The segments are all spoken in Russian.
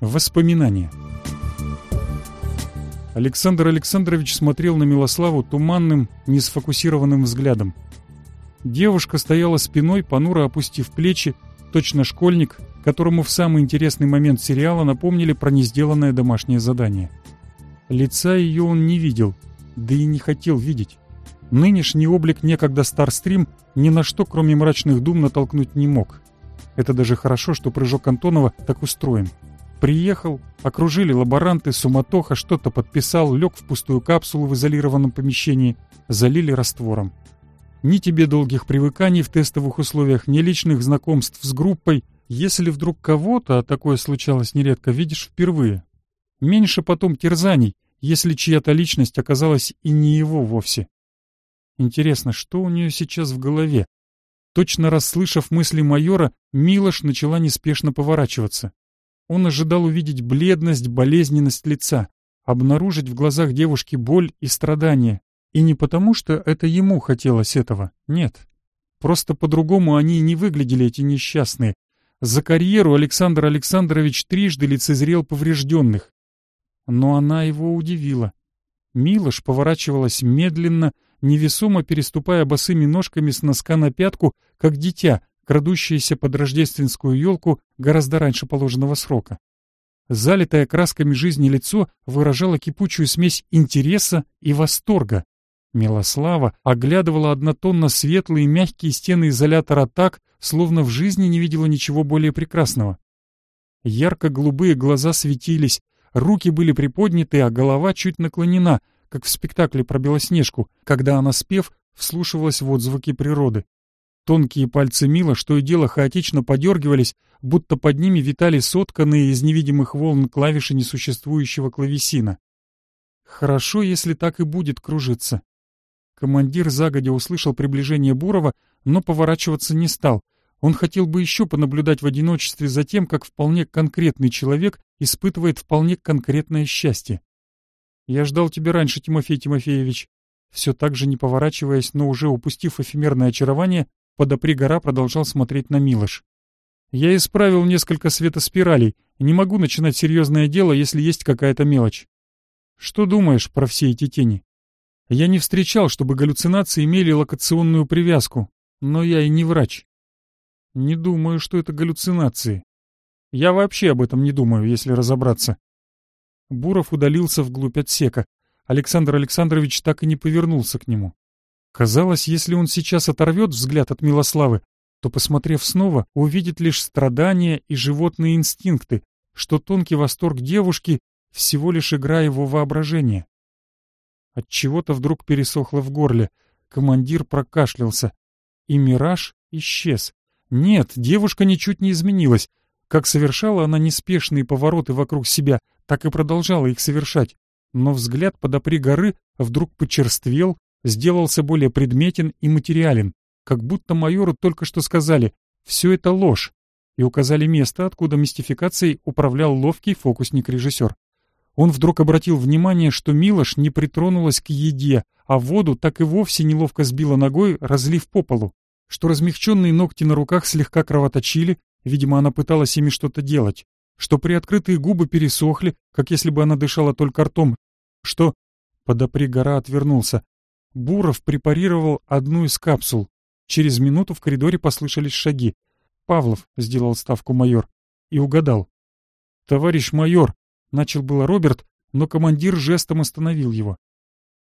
Воспоминания. Александр Александрович смотрел на Милославу туманным, несфокусированным взглядом. Девушка стояла спиной, понуро опустив плечи, точно школьник, которому в самый интересный момент сериала напомнили про несделанное домашнее задание. Лица ее он не видел, да и не хотел видеть. Нынешний облик некогда Старстрим ни на что, кроме мрачных дум, натолкнуть не мог. Это даже хорошо, что прыжок Антонова так устроен — Приехал, окружили лаборанты, суматоха, что-то подписал, лег в пустую капсулу в изолированном помещении, залили раствором. Ни тебе долгих привыканий в тестовых условиях, ни личных знакомств с группой, если вдруг кого-то, а такое случалось нередко, видишь впервые. Меньше потом терзаний, если чья-то личность оказалась и не его вовсе. Интересно, что у нее сейчас в голове? Точно расслышав мысли майора, Милош начала неспешно поворачиваться. Он ожидал увидеть бледность, болезненность лица, обнаружить в глазах девушки боль и страдания. И не потому, что это ему хотелось этого, нет. Просто по-другому они не выглядели, эти несчастные. За карьеру Александр Александрович трижды лицезрел поврежденных. Но она его удивила. Милош поворачивалась медленно, невесомо переступая босыми ножками с носка на пятку, как дитя, крадущиеся под рождественскую елку гораздо раньше положенного срока. Залитое красками жизни лицо выражало кипучую смесь интереса и восторга. Милослава оглядывала однотонно светлые мягкие стены изолятора так, словно в жизни не видела ничего более прекрасного. Ярко-голубые глаза светились, руки были приподняты, а голова чуть наклонена, как в спектакле про Белоснежку, когда она, спев, вслушивалась в отзвуки природы. Тонкие пальцы Мила, что и дело, хаотично подергивались, будто под ними витали сотканные из невидимых волн клавиши несуществующего клавесина. Хорошо, если так и будет кружиться. Командир загодя услышал приближение Бурова, но поворачиваться не стал. Он хотел бы еще понаблюдать в одиночестве за тем, как вполне конкретный человек испытывает вполне конкретное счастье. «Я ждал тебя раньше, Тимофей Тимофеевич», все так же не поворачиваясь, но уже упустив эфемерное очарование, Подопригора продолжал смотреть на Милош. «Я исправил несколько светоспиралей. Не могу начинать серьезное дело, если есть какая-то мелочь». «Что думаешь про все эти тени?» «Я не встречал, чтобы галлюцинации имели локационную привязку, но я и не врач». «Не думаю, что это галлюцинации. Я вообще об этом не думаю, если разобраться». Буров удалился вглубь отсека. Александр Александрович так и не повернулся к нему. Казалось, если он сейчас оторвет взгляд от Милославы, то, посмотрев снова, увидит лишь страдания и животные инстинкты, что тонкий восторг девушки — всего лишь игра его воображения. От чего то вдруг пересохло в горле, командир прокашлялся, и мираж исчез. Нет, девушка ничуть не изменилась. Как совершала она неспешные повороты вокруг себя, так и продолжала их совершать. Но взгляд подопри горы вдруг почерствел сделался более предметен и материален, как будто майору только что сказали «все это ложь» и указали место, откуда мистификацией управлял ловкий фокусник-режиссер. Он вдруг обратил внимание, что Милош не притронулась к еде, а воду так и вовсе неловко сбила ногой, разлив по полу, что размягченные ногти на руках слегка кровоточили, видимо, она пыталась ими что-то делать, что приоткрытые губы пересохли, как если бы она дышала только ртом, что... Подопри гора отвернулся. Буров препарировал одну из капсул. Через минуту в коридоре послышались шаги. Павлов сделал ставку майор и угадал. «Товарищ майор!» — начал было Роберт, но командир жестом остановил его.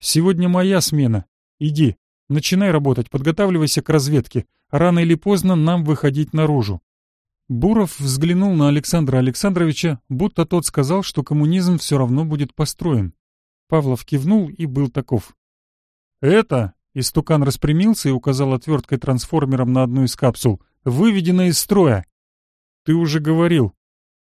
«Сегодня моя смена. Иди, начинай работать, подготавливайся к разведке. Рано или поздно нам выходить наружу». Буров взглянул на Александра Александровича, будто тот сказал, что коммунизм все равно будет построен. Павлов кивнул и был таков. «Это...» — истукан распрямился и указал отверткой трансформером на одну из капсул. «Выведена из строя!» «Ты уже говорил».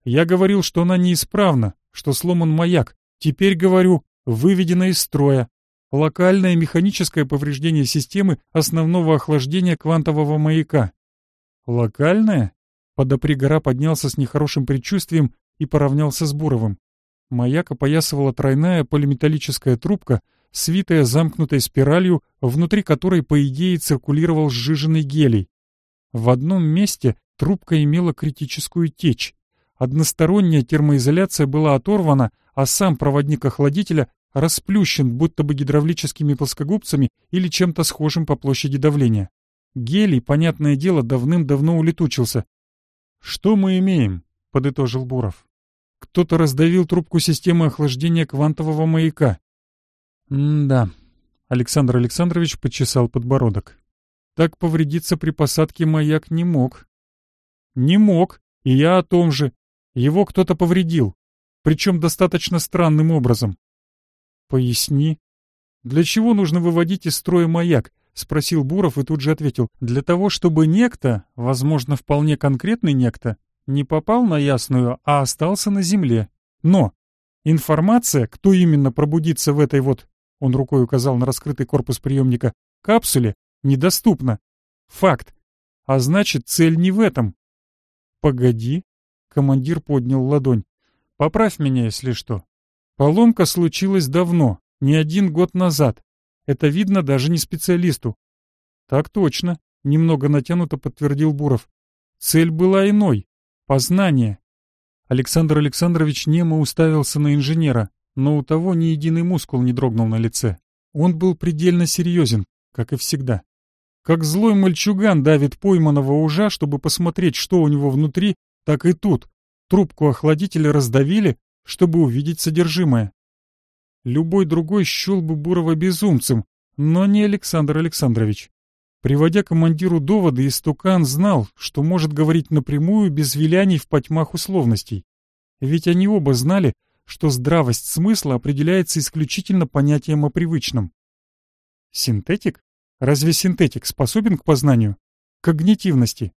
«Я говорил, что она неисправна, что сломан маяк. Теперь говорю, выведена из строя. Локальное механическое повреждение системы основного охлаждения квантового маяка». «Локальное?» Подопри гора поднялся с нехорошим предчувствием и поравнялся с Буровым. Маяк опоясывала тройная полиметаллическая трубка — свитая замкнутой спиралью, внутри которой, по идее, циркулировал сжиженный гелий. В одном месте трубка имела критическую течь. Односторонняя термоизоляция была оторвана, а сам проводник охладителя расплющен, будто бы гидравлическими плоскогубцами или чем-то схожим по площади давления. Гелий, понятное дело, давным-давно улетучился. «Что мы имеем?» — подытожил Буров. «Кто-то раздавил трубку системы охлаждения квантового маяка. «М-да». Александр Александрович почесал подбородок. «Так повредиться при посадке маяк не мог». «Не мог, и я о том же. Его кто-то повредил, причем достаточно странным образом». «Поясни». «Для чего нужно выводить из строя маяк?» — спросил Буров и тут же ответил. «Для того, чтобы некто, возможно, вполне конкретный некто, не попал на ясную, а остался на земле. Но информация, кто именно пробудится в этой вот он рукой указал на раскрытый корпус приемника, капсуле недоступно. Факт. А значит, цель не в этом. Погоди. Командир поднял ладонь. Поправь меня, если что. Поломка случилась давно, не один год назад. Это видно даже не специалисту. Так точно, немного натянуто подтвердил Буров. Цель была иной — познание. Александр Александрович немо уставился на инженера но у того ни единый мускул не дрогнул на лице. Он был предельно серьезен, как и всегда. Как злой мальчуган давит пойманного ужа, чтобы посмотреть, что у него внутри, так и тут. Трубку охладителя раздавили, чтобы увидеть содержимое. Любой другой щел бы Бурова безумцем, но не Александр Александрович. Приводя командиру доводы, истукан знал, что может говорить напрямую без виляний в потьмах условностей. Ведь они оба знали, что здравость смысла определяется исключительно понятием о привычном. Синтетик? Разве синтетик способен к познанию? К когнитивности?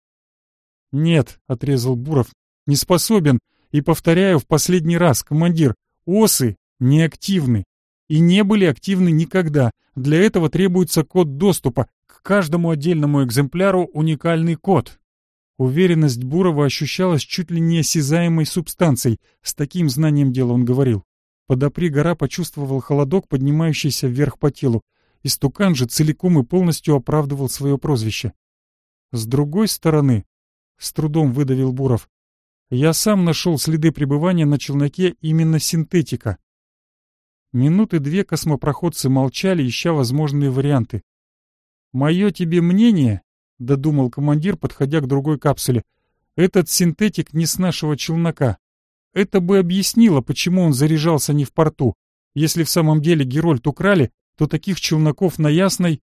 Нет, отрезал Буров, не способен. И повторяю в последний раз, командир, осы неактивны. И не были активны никогда. Для этого требуется код доступа. К каждому отдельному экземпляру уникальный код, Уверенность Бурова ощущалась чуть ли не осязаемой субстанцией, с таким знанием дела он говорил. Подопри гора почувствовал холодок, поднимающийся вверх по телу. Истукан же целиком и полностью оправдывал свое прозвище. С другой стороны, с трудом выдавил Буров, я сам нашел следы пребывания на челноке именно синтетика. Минуты две космопроходцы молчали, ища возможные варианты. «Мое тебе мнение», — додумал командир, подходя к другой капсуле. «Этот синтетик не с нашего челнока. Это бы объяснило, почему он заряжался не в порту. Если в самом деле Герольд украли, то таких челноков на Ясной...»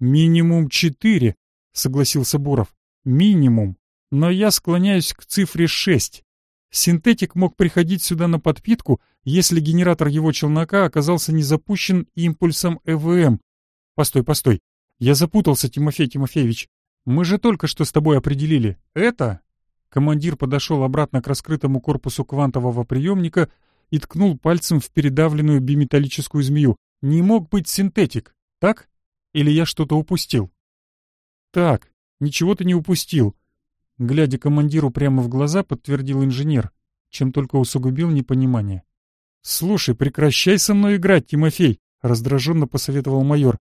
«Минимум четыре», — согласился Буров. «Минимум. Но я склоняюсь к цифре шесть. Синтетик мог приходить сюда на подпитку, если генератор его челнока оказался не запущен импульсом ЭВМ. Постой, постой. Я запутался, Тимофей Тимофеевич. Мы же только что с тобой определили. Это...» Командир подошел обратно к раскрытому корпусу квантового приемника и ткнул пальцем в передавленную биметаллическую змею. «Не мог быть синтетик, так? Или я что-то упустил?» «Так, ничего ты не упустил», — глядя командиру прямо в глаза, подтвердил инженер, чем только усугубил непонимание. «Слушай, прекращай со мной играть, Тимофей», — раздраженно посоветовал майор.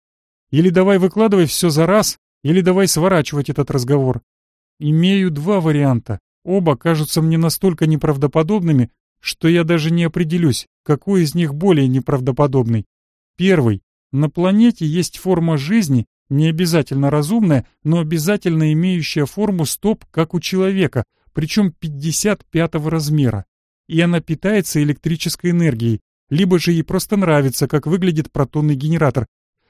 Или давай выкладывай все за раз, или давай сворачивать этот разговор. Имею два варианта. Оба кажутся мне настолько неправдоподобными, что я даже не определюсь, какой из них более неправдоподобный. Первый. На планете есть форма жизни, не обязательно разумная, но обязательно имеющая форму стоп, как у человека, причем 55-го размера. И она питается электрической энергией, либо же ей просто нравится, как выглядит протонный генератор,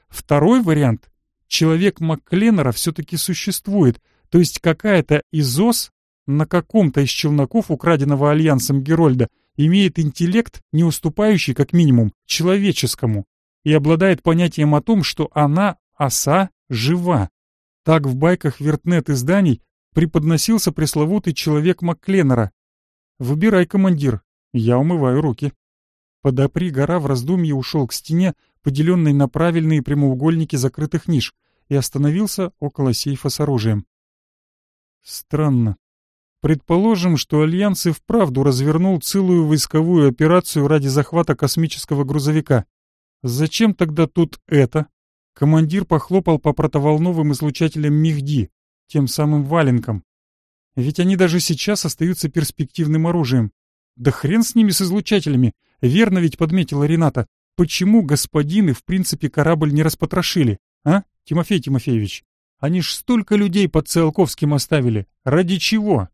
Второй вариант — человек Маккленнера все-таки существует, то есть какая-то из ОС на каком-то из челноков, украденного Альянсом Герольда, имеет интеллект, не уступающий, как минимум, человеческому, и обладает понятием о том, что она, оса, жива. Так в байках вертнет изданий преподносился пресловутый человек Маккленнера. «Выбирай, командир, я умываю руки». Подопри гора в раздумье ушел к стене, поделенной на правильные прямоугольники закрытых ниш, и остановился около сейфа с оружием. Странно. Предположим, что Альянс и вправду развернул целую войсковую операцию ради захвата космического грузовика. Зачем тогда тут это? Командир похлопал по протоволновым излучателям Мигди, тем самым Валенкам. Ведь они даже сейчас остаются перспективным оружием. Да хрен с ними, с излучателями. Верно ведь подметила Рената. Почему господины, в принципе, корабль не распотрошили, а, Тимофей Тимофеевич? Они ж столько людей под Циолковским оставили. Ради чего?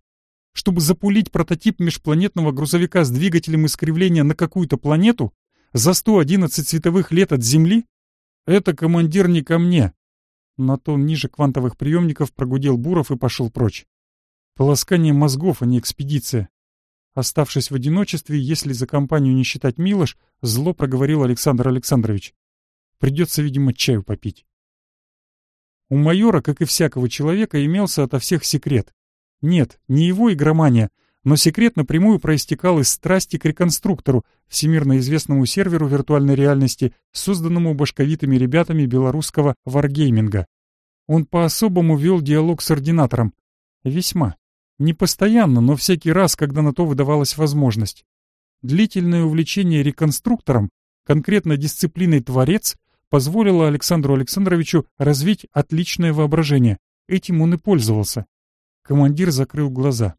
Чтобы запулить прототип межпланетного грузовика с двигателем искривления на какую-то планету? За 111 световых лет от Земли? Это, командир, не ко мне. На тон ниже квантовых приемников прогудел Буров и пошел прочь. Полоскание мозгов, а не экспедиция. Оставшись в одиночестве, если за компанию не считать Милош, зло проговорил Александр Александрович. Придется, видимо, чаю попить. У майора, как и всякого человека, имелся ото всех секрет. Нет, не его игромания, но секрет напрямую проистекал из страсти к реконструктору, всемирно известному серверу виртуальной реальности, созданному башковитыми ребятами белорусского варгейминга. Он по-особому вел диалог с ординатором. Весьма. Не постоянно, но всякий раз, когда на то выдавалась возможность. Длительное увлечение реконструктором, конкретно дисциплиной «творец», позволило Александру Александровичу развить отличное воображение. Этим он и пользовался. Командир закрыл глаза.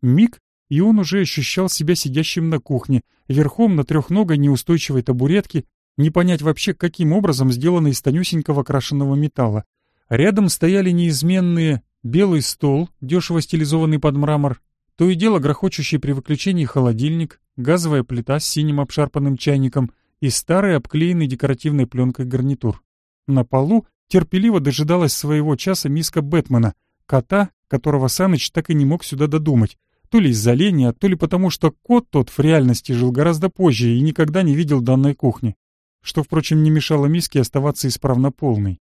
Миг, и он уже ощущал себя сидящим на кухне, верхом на трехногой неустойчивой табуретке, не понять вообще, каким образом сделана из тонюсенького крашенного металла. Рядом стояли неизменные белый стол, дешево стилизованный под мрамор, то и дело грохочущий при выключении холодильник, газовая плита с синим обшарпанным чайником и старый обклеенный декоративной пленкой гарнитур. На полу терпеливо дожидалась своего часа миска Бэтмена, кота, которого Саныч так и не мог сюда додумать, то ли из-за лени, а то ли потому, что кот тот в реальности жил гораздо позже и никогда не видел данной кухни, что, впрочем, не мешало миске оставаться исправно полной.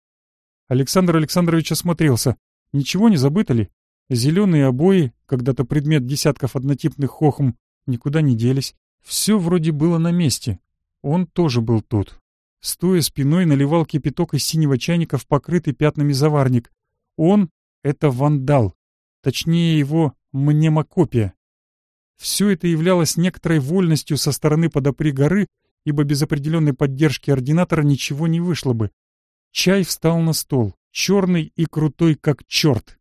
Александр Александрович осмотрелся, Ничего не забыто ли? Зеленые обои, когда-то предмет десятков однотипных хохм, никуда не делись. Все вроде было на месте. Он тоже был тут. Стоя спиной, наливал кипяток из синего чайника в покрытый пятнами заварник. Он — это вандал. Точнее, его мнемокопия. Все это являлось некоторой вольностью со стороны подопри горы, ибо без определенной поддержки ординатора ничего не вышло бы. Чай встал на стол черный и крутой, как черт.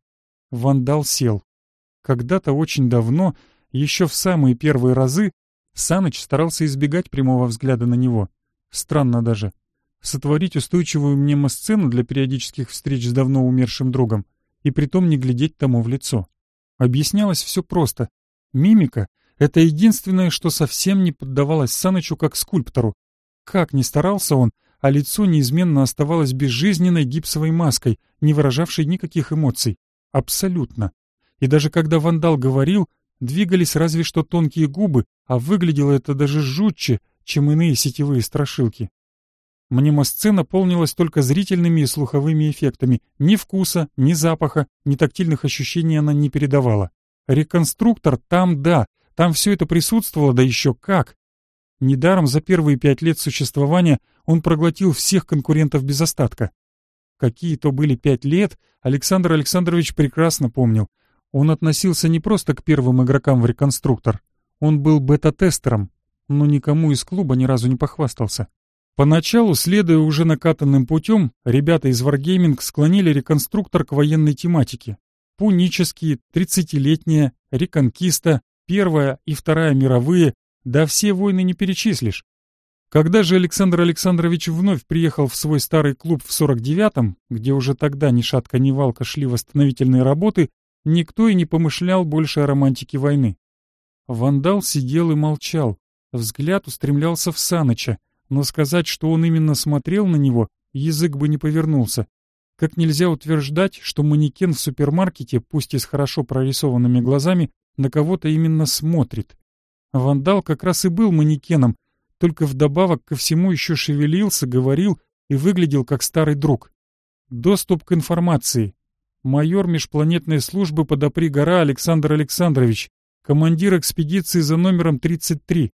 Вандал сел. Когда-то очень давно, еще в самые первые разы, Саныч старался избегать прямого взгляда на него. Странно даже. Сотворить устойчивую мнемосцену для периодических встреч с давно умершим другом, и притом не глядеть тому в лицо. Объяснялось все просто. Мимика — это единственное, что совсем не поддавалось Санычу как скульптору. Как ни старался он, — а лицо неизменно оставалось безжизненной гипсовой маской, не выражавшей никаких эмоций. Абсолютно. И даже когда вандал говорил, двигались разве что тонкие губы, а выглядело это даже жутче, чем иные сетевые страшилки. Мнемосцена полнилась только зрительными и слуховыми эффектами. Ни вкуса, ни запаха, ни тактильных ощущений она не передавала. Реконструктор там, да, там все это присутствовало, да еще как. Недаром за первые пять лет существования он проглотил всех конкурентов без остатка. Какие то были пять лет, Александр Александрович прекрасно помнил. Он относился не просто к первым игрокам в «Реконструктор». Он был бета-тестером, но никому из клуба ни разу не похвастался. Поначалу, следуя уже накатанным путем, ребята из Wargaming склонили «Реконструктор» к военной тематике. Пунические, тридцатилетние, «Реконкиста», Первая и Вторая мировые, да все войны не перечислишь. Когда же Александр Александрович вновь приехал в свой старый клуб в 49-м, где уже тогда ни шатка ни валка шли восстановительные работы, никто и не помышлял больше о романтике войны. Вандал сидел и молчал, взгляд устремлялся в Саныча, но сказать, что он именно смотрел на него, язык бы не повернулся. Как нельзя утверждать, что манекен в супермаркете, пусть и с хорошо прорисованными глазами, на кого-то именно смотрит. Вандал как раз и был манекеном — только вдобавок ко всему еще шевелился, говорил и выглядел как старый друг. Доступ к информации. Майор межпланетной службы под гора Александр Александрович, командир экспедиции за номером 33.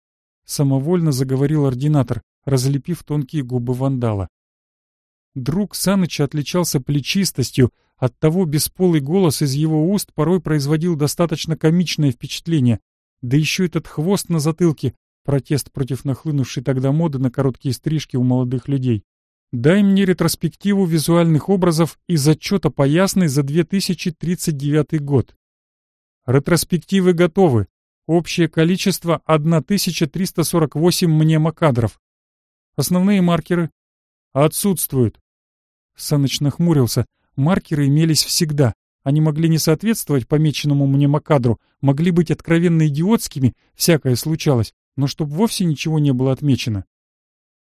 Самовольно заговорил ординатор, разлепив тонкие губы вандала. Друг Саныча отличался плечистостью, оттого бесполый голос из его уст порой производил достаточно комичное впечатление. Да еще этот хвост на затылке протест против нахлынувшей тогда моды на короткие стрижки у молодых людей. Дай мне ретроспективу визуальных образов из отчета по ясной за 2039 год. Ретроспективы готовы. Общее количество 1348 мнемокадров. Основные маркеры отсутствуют. Саныч нахмурился. Маркеры имелись всегда. Они могли не соответствовать помеченному мнемокадру, могли быть откровенно идиотскими, всякое случалось но чтобы вовсе ничего не было отмечено.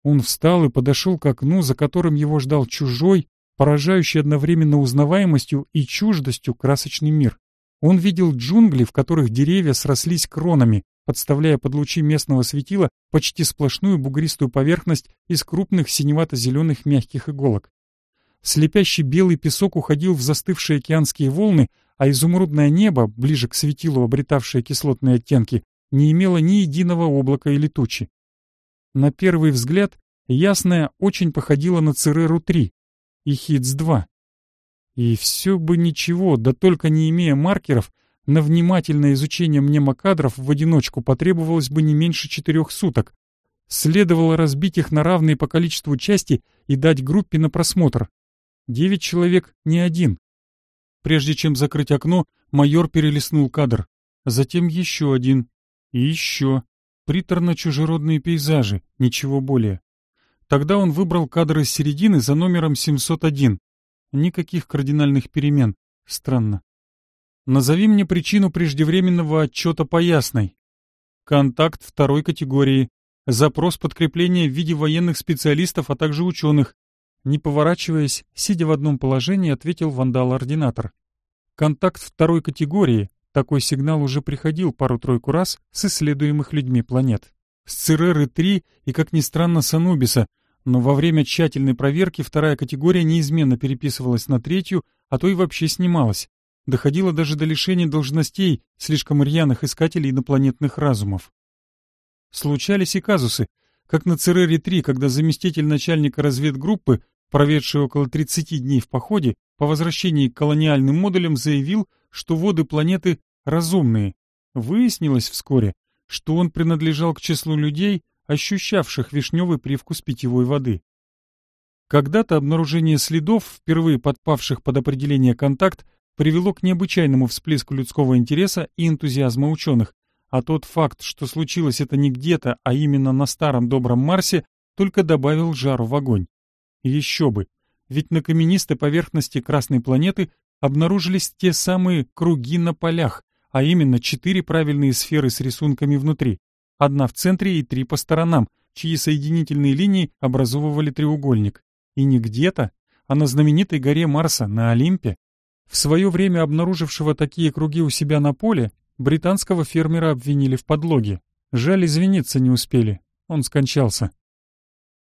Он встал и подошел к окну, за которым его ждал чужой, поражающий одновременно узнаваемостью и чуждостью красочный мир. Он видел джунгли, в которых деревья срослись кронами, подставляя под лучи местного светила почти сплошную бугристую поверхность из крупных синевато-зеленых мягких иголок. Слепящий белый песок уходил в застывшие океанские волны, а изумрудное небо, ближе к светилу обретавшее кислотные оттенки, не имела ни единого облака или тучи. На первый взгляд, ясная очень походила на Цереру-3 и Хитс-2. И все бы ничего, да только не имея маркеров, на внимательное изучение мнемокадров в одиночку потребовалось бы не меньше четырех суток. Следовало разбить их на равные по количеству части и дать группе на просмотр. Девять человек не один. Прежде чем закрыть окно, майор перелистнул кадр. Затем еще один. И еще. Приторно-чужеродные пейзажи, ничего более. Тогда он выбрал кадры с середины за номером 701. Никаких кардинальных перемен. Странно. Назови мне причину преждевременного отчета по ясной. Контакт второй категории. Запрос подкрепления в виде военных специалистов, а также ученых. Не поворачиваясь, сидя в одном положении, ответил вандал-ординатор. Контакт второй категории такой сигнал уже приходил пару-тройку раз с исследуемых людьми планет. С Цереры-3 и, как ни странно, с Анубиса, но во время тщательной проверки вторая категория неизменно переписывалась на третью, а то и вообще снималась. Доходило даже до лишения должностей слишком рьяных искателей инопланетных разумов. Случались и казусы, как на Церере-3, когда заместитель начальника разведгруппы, проведший около 30 дней в походе, по возвращении к колониальным модулям заявил, что воды планеты разумные. Выяснилось вскоре, что он принадлежал к числу людей, ощущавших вишневый привкус питьевой воды. Когда-то обнаружение следов, впервые подпавших под определение контакт, привело к необычайному всплеску людского интереса и энтузиазма ученых, а тот факт, что случилось это не где-то, а именно на старом добром Марсе, только добавил жару в огонь. Еще бы, ведь на каменистой поверхности Красной планеты обнаружились те самые круги на полях, а именно четыре правильные сферы с рисунками внутри, одна в центре и три по сторонам, чьи соединительные линии образовывали треугольник. И не где-то, а на знаменитой горе Марса, на Олимпе. В свое время обнаружившего такие круги у себя на поле, британского фермера обвинили в подлоге. Жаль, извиниться не успели. Он скончался.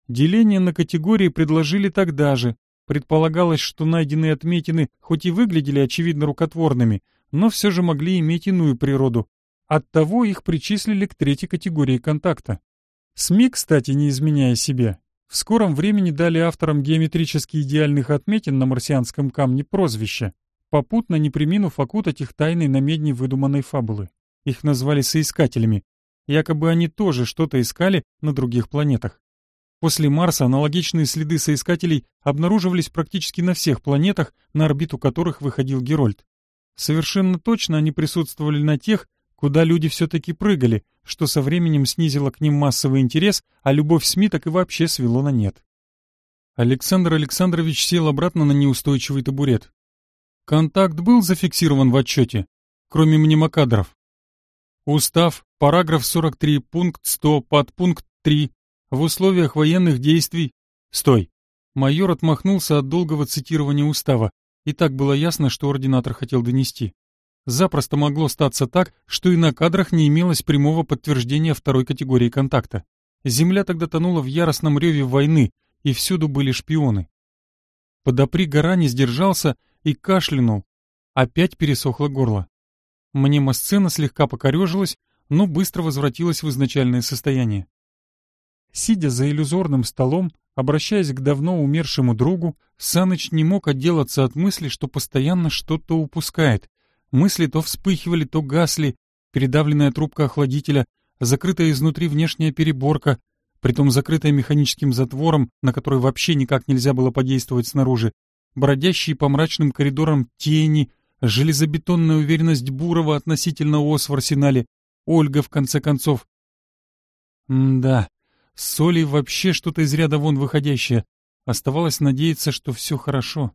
Деление на категории предложили тогда же. Предполагалось, что найденные отметины хоть и выглядели очевидно рукотворными, но все же могли иметь иную природу. Оттого их причислили к третьей категории контакта. СМИ, кстати, не изменяя себе, в скором времени дали авторам геометрически идеальных отметин на марсианском камне прозвище, попутно не приминув окутать их тайной намедни выдуманной фабулы. Их назвали соискателями. Якобы они тоже что-то искали на других планетах. После Марса аналогичные следы соискателей обнаруживались практически на всех планетах, на орбиту которых выходил Герольд. Совершенно точно они присутствовали на тех, куда люди все-таки прыгали, что со временем снизило к ним массовый интерес, а любовь СМИ так и вообще свело на нет. Александр Александрович сел обратно на неустойчивый табурет. Контакт был зафиксирован в отчете, кроме мнемокадров. Устав, параграф 43, пункт 100, подпункт 3. В условиях военных действий... Стой. Майор отмахнулся от долгого цитирования устава. И так было ясно, что ординатор хотел донести. Запросто могло статься так, что и на кадрах не имелось прямого подтверждения второй категории контакта. Земля тогда тонула в яростном реве войны, и всюду были шпионы. Подопри гора не сдержался и кашлянул. Опять пересохло горло. Мнемосцена слегка покорежилась, но быстро возвратилась в изначальное состояние. Сидя за иллюзорным столом, Обращаясь к давно умершему другу, Саныч не мог отделаться от мысли, что постоянно что-то упускает. Мысли то вспыхивали, то гасли, передавленная трубка охладителя, закрытая изнутри внешняя переборка, притом закрытая механическим затвором, на который вообще никак нельзя было подействовать снаружи, бродящие по мрачным коридорам тени, железобетонная уверенность Бурова относительно ОС в арсенале, Ольга, в конце концов. М да, с Олей вообще что-то из ряда вон выходящее. Оставалось надеяться, что все хорошо.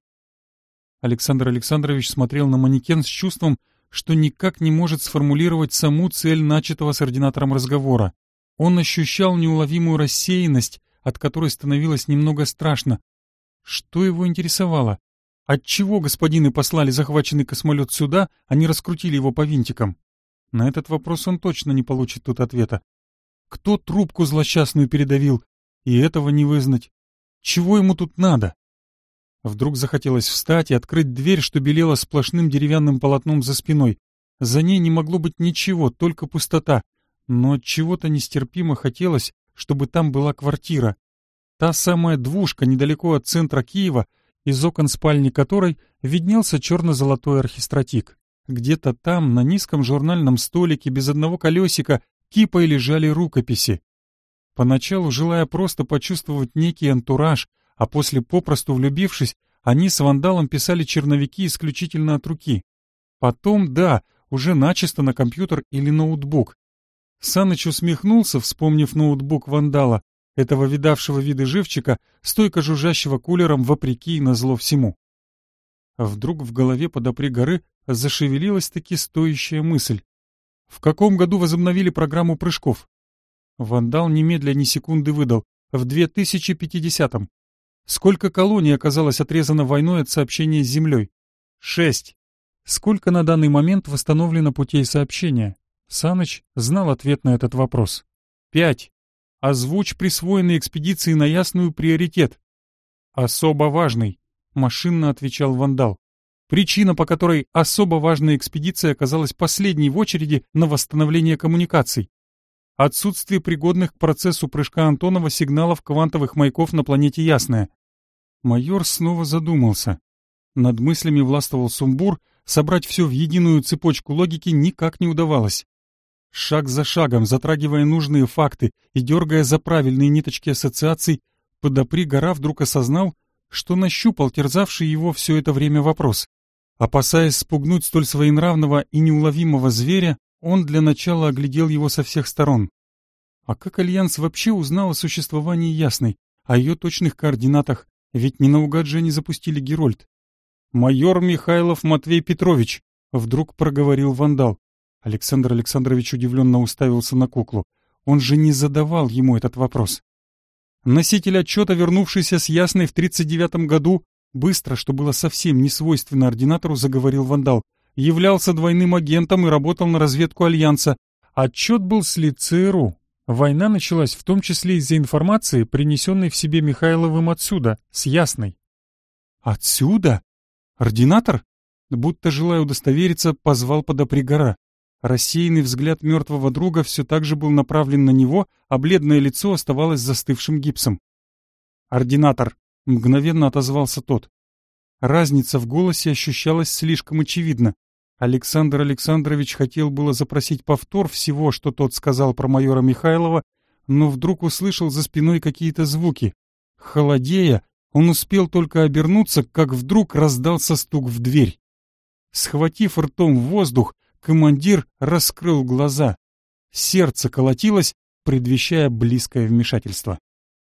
Александр Александрович смотрел на манекен с чувством, что никак не может сформулировать саму цель начатого с ординатором разговора. Он ощущал неуловимую рассеянность, от которой становилось немного страшно. Что его интересовало? Отчего господины послали захваченный космолет сюда, а не раскрутили его по винтикам? На этот вопрос он точно не получит тут ответа. Кто трубку злосчастную передавил? И этого не вызнать. Чего ему тут надо? Вдруг захотелось встать и открыть дверь, что белела сплошным деревянным полотном за спиной. За ней не могло быть ничего, только пустота. Но чего-то нестерпимо хотелось, чтобы там была квартира. Та самая двушка недалеко от центра Киева, из окон спальни которой виднелся черно-золотой архистратик. Где-то там, на низком журнальном столике, без одного колесика, Типа кипой лежали рукописи. Поначалу, желая просто почувствовать некий антураж, а после попросту влюбившись, они с вандалом писали черновики исключительно от руки. Потом, да, уже начисто на компьютер или ноутбук. Саныч усмехнулся, вспомнив ноутбук вандала, этого видавшего виды живчика, стойко жужжащего кулером вопреки и назло всему. А вдруг в голове подопри горы зашевелилась таки стоящая мысль. В каком году возобновили программу прыжков? Вандал немедля ни секунды выдал. В 2050-м. Сколько колоний оказалось отрезано войной от сообщения с Землей? Шесть. Сколько на данный момент восстановлено путей сообщения? Саныч знал ответ на этот вопрос. Пять. Озвучь присвоенной экспедиции на ясную приоритет. Особо важный, машинно отвечал Вандал. Причина, по которой особо важная экспедиция оказалась последней в очереди на восстановление коммуникаций. Отсутствие пригодных к процессу прыжка Антонова сигналов квантовых маяков на планете Ясная. Майор снова задумался. Над мыслями властвовал сумбур, собрать все в единую цепочку логики никак не удавалось. Шаг за шагом, затрагивая нужные факты и дергая за правильные ниточки ассоциаций, Подопригора вдруг осознал, что нащупал терзавший его все это время вопрос. Опасаясь спугнуть столь своенравного и неуловимого зверя, он для начала оглядел его со всех сторон. А как Альянс вообще узнал о существовании Ясной, о ее точных координатах? Ведь не наугад же они запустили Герольд. «Майор Михайлов Матвей Петрович!» — вдруг проговорил вандал. Александр Александрович удивленно уставился на куклу. Он же не задавал ему этот вопрос. Носитель отчета, вернувшийся с Ясной в 39 году, Быстро, что было совсем не свойственно ординатору, заговорил вандал. Являлся двойным агентом и работал на разведку Альянса. Отчет был слит ЦРУ. Война началась в том числе из-за информации, принесенной в себе Михайловым отсюда, с Ясной. «Отсюда? Ординатор?» Будто желая удостовериться, позвал подопригора. Рассеянный взгляд мертвого друга все так же был направлен на него, а бледное лицо оставалось застывшим гипсом. «Ординатор!» — мгновенно отозвался тот. Разница в голосе ощущалась слишком очевидно. Александр Александрович хотел было запросить повтор всего, что тот сказал про майора Михайлова, но вдруг услышал за спиной какие-то звуки. Холодея, он успел только обернуться, как вдруг раздался стук в дверь. Схватив ртом воздух, командир раскрыл глаза. Сердце колотилось, предвещая близкое вмешательство.